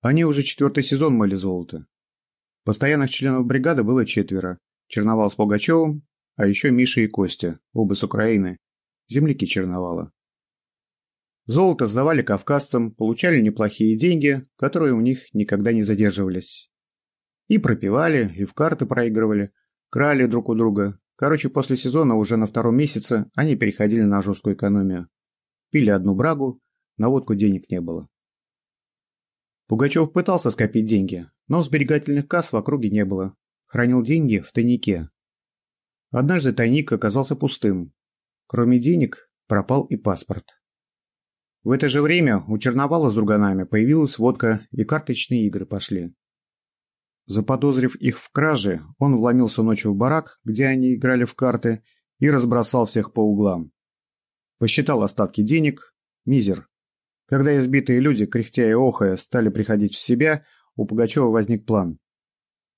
Они уже четвертый сезон мыли золото. Постоянных членов бригады было четверо. Черновал с Пугачевым, а еще Миша и Костя, оба с Украины, земляки Черновала. Золото сдавали кавказцам, получали неплохие деньги, которые у них никогда не задерживались. И пропивали, и в карты проигрывали, крали друг у друга. Короче, после сезона уже на втором месяце они переходили на жесткую экономию. Пили одну брагу, на водку денег не было. Пугачев пытался скопить деньги, но сберегательных касс в округе не было. Хранил деньги в тайнике. Однажды тайник оказался пустым. Кроме денег, пропал и паспорт. В это же время у Черновала с друганами появилась водка и карточные игры пошли. Заподозрив их в краже, он вломился ночью в барак, где они играли в карты, и разбросал всех по углам. Посчитал остатки денег. Мизер. Когда избитые люди, кряхтя и охая, стали приходить в себя, у Пугачева возник план.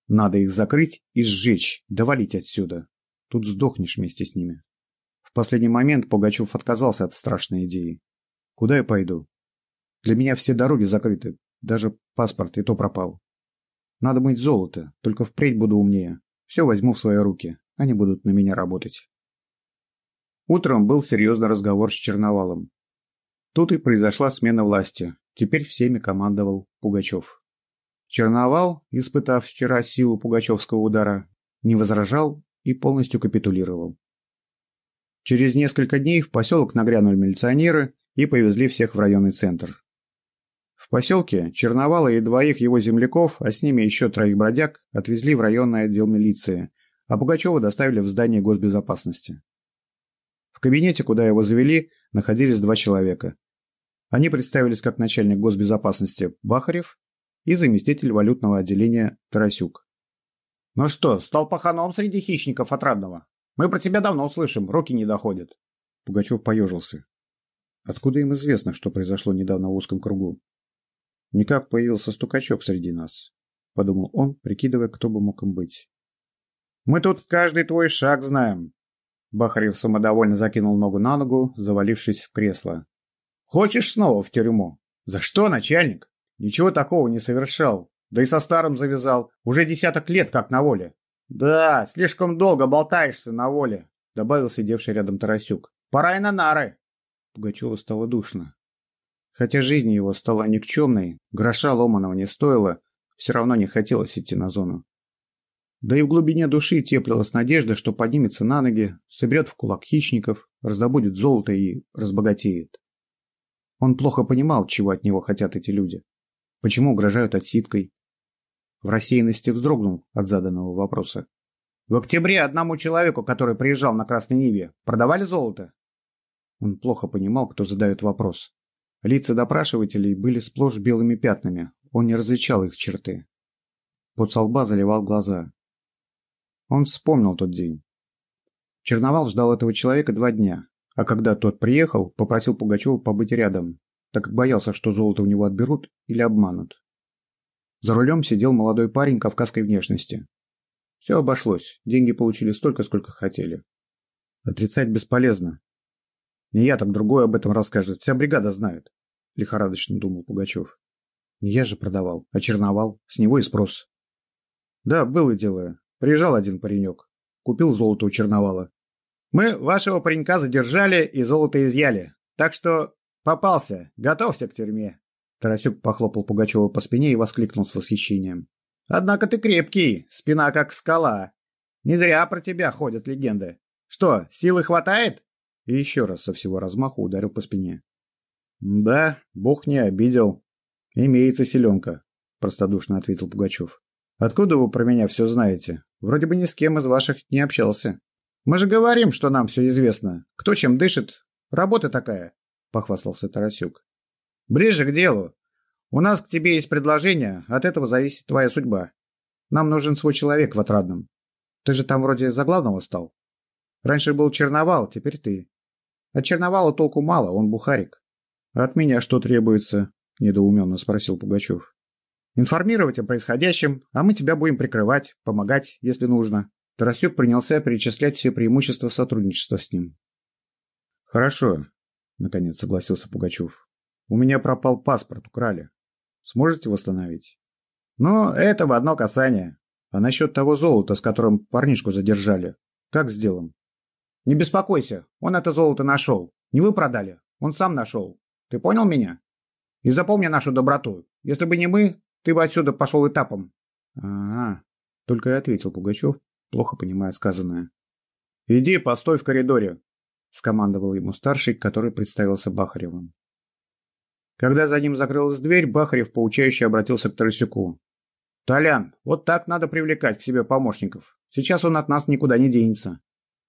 Надо их закрыть и сжечь, довалить отсюда. Тут сдохнешь вместе с ними. В последний момент Пугачев отказался от страшной идеи. Куда я пойду? Для меня все дороги закрыты, даже паспорт и то пропал. Надо мыть золото, только впредь буду умнее. Все возьму в свои руки, они будут на меня работать. Утром был серьезный разговор с Черновалом. Тут и произошла смена власти. Теперь всеми командовал Пугачев. Черновал, испытав вчера силу пугачевского удара, не возражал и полностью капитулировал. Через несколько дней в поселок нагрянули милиционеры и повезли всех в районный центр. В поселке Черновала и двоих его земляков, а с ними еще троих бродяг, отвезли в районный отдел милиции, а Пугачева доставили в здание госбезопасности. В кабинете, куда его завели, находились два человека. Они представились как начальник госбезопасности Бахарев и заместитель валютного отделения Тарасюк. «Ну что, стал паханом среди хищников отрадного? Мы про тебя давно слышим, руки не доходят». Пугачев поежился. Откуда им известно, что произошло недавно в узком кругу? Никак появился стукачок среди нас, подумал он, прикидывая, кто бы мог им быть. Мы тут каждый твой шаг знаем, Бахарев самодовольно закинул ногу на ногу, завалившись в кресло. «Хочешь снова в тюрьму?» «За что, начальник?» «Ничего такого не совершал. Да и со старым завязал. Уже десяток лет как на воле». «Да, слишком долго болтаешься на воле», — добавил сидевший рядом Тарасюк. «Пора и на нары». Пугачеву стало душно. Хотя жизнь его стала никчемной, гроша ломаного не стоило, все равно не хотелось идти на зону. Да и в глубине души теплилась надежда, что поднимется на ноги, соберет в кулак хищников, раздобудет золото и разбогатеет. Он плохо понимал, чего от него хотят эти люди. Почему угрожают отсидкой? В рассеянности вздрогнул от заданного вопроса. В октябре одному человеку, который приезжал на Красной Ниве, продавали золото? Он плохо понимал, кто задает вопрос. Лица допрашивателей были сплошь белыми пятнами, он не различал их черты. Под со лба заливал глаза. Он вспомнил тот день. Черновал ждал этого человека два дня, а когда тот приехал, попросил Пугачева побыть рядом, так как боялся, что золото у него отберут или обманут. За рулем сидел молодой парень кавказской внешности. Все обошлось, деньги получили столько, сколько хотели. Отрицать бесполезно. Не я, так другой об этом расскажет, вся бригада знает, лихорадочно думал Пугачев. Не я же продавал, а черновал, с него и спрос. Да, было дело, Приезжал один паренек. Купил золото у Черновала. Мы вашего паренька задержали и золото изъяли. Так что попался. Готовься к тюрьме. Тарасюк похлопал Пугачева по спине и воскликнул с восхищением. Однако ты крепкий, спина как скала. Не зря про тебя ходят легенды. Что, силы хватает? И еще раз со всего размаху ударил по спине. Да, бог не обидел. Имеется селенка, простодушно ответил Пугачев. Откуда вы про меня все знаете? Вроде бы ни с кем из ваших не общался. Мы же говорим, что нам все известно. Кто чем дышит. Работа такая, — похвастался Тарасюк. Ближе к делу. У нас к тебе есть предложение, от этого зависит твоя судьба. Нам нужен свой человек в Отрадном. Ты же там вроде за главного стал. Раньше был Черновал, теперь ты. От Черновала толку мало, он бухарик. От меня что требуется? — недоуменно спросил Пугачев. Информировать о происходящем, а мы тебя будем прикрывать, помогать, если нужно. Тарасюк принялся перечислять все преимущества сотрудничества с ним. Хорошо, наконец согласился Пугачев. У меня пропал паспорт, украли. Сможете восстановить? Но это в одно касание. А насчет того золота, с которым парнишку задержали, как сделаем? Не беспокойся, он это золото нашел. Не вы продали, он сам нашел. Ты понял меня? И запомни нашу доброту. Если бы не мы, ты бы отсюда пошел этапом. А, только и ответил Пугачев, плохо понимая сказанное. Иди, постой в коридоре, скомандовал ему старший, который представился Бахаревым. Когда за ним закрылась дверь, Бахарев поучающе обратился к Тарасюку. «Толян, вот так надо привлекать к себе помощников. Сейчас он от нас никуда не денется.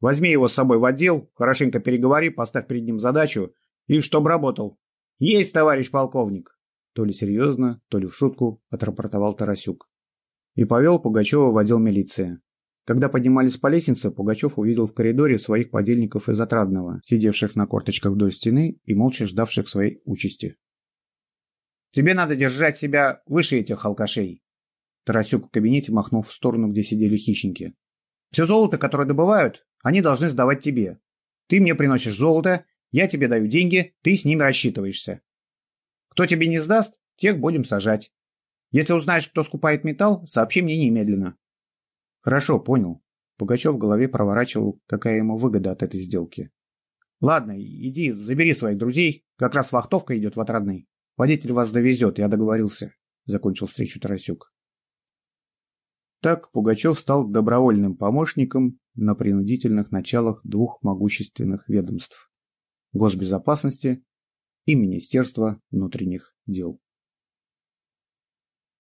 Возьми его с собой в отдел, хорошенько переговори, поставь перед ним задачу, и чтоб работал. Есть, товарищ полковник!» То ли серьезно, то ли в шутку отрапортовал Тарасюк. И повел Пугачева в отдел милиции. Когда поднимались по лестнице, Пугачев увидел в коридоре своих подельников из Отрадного, сидевших на корточках вдоль стены и молча ждавших своей участи. «Тебе надо держать себя выше этих алкашей!» Тарасюк в кабинете махнул в сторону, где сидели хищники. «Все золото, которое добывают, они должны сдавать тебе. Ты мне приносишь золото, я тебе даю деньги, ты с ними рассчитываешься. Кто тебе не сдаст, тех будем сажать. Если узнаешь, кто скупает металл, сообщи мне немедленно. Хорошо, понял. Пугачев в голове проворачивал, какая ему выгода от этой сделки. Ладно, иди, забери своих друзей. Как раз вахтовка идет в отрадный. Водитель вас довезет, я договорился. Закончил встречу Тарасюк. Так Пугачев стал добровольным помощником на принудительных началах двух могущественных ведомств – госбезопасности и Министерства внутренних дел.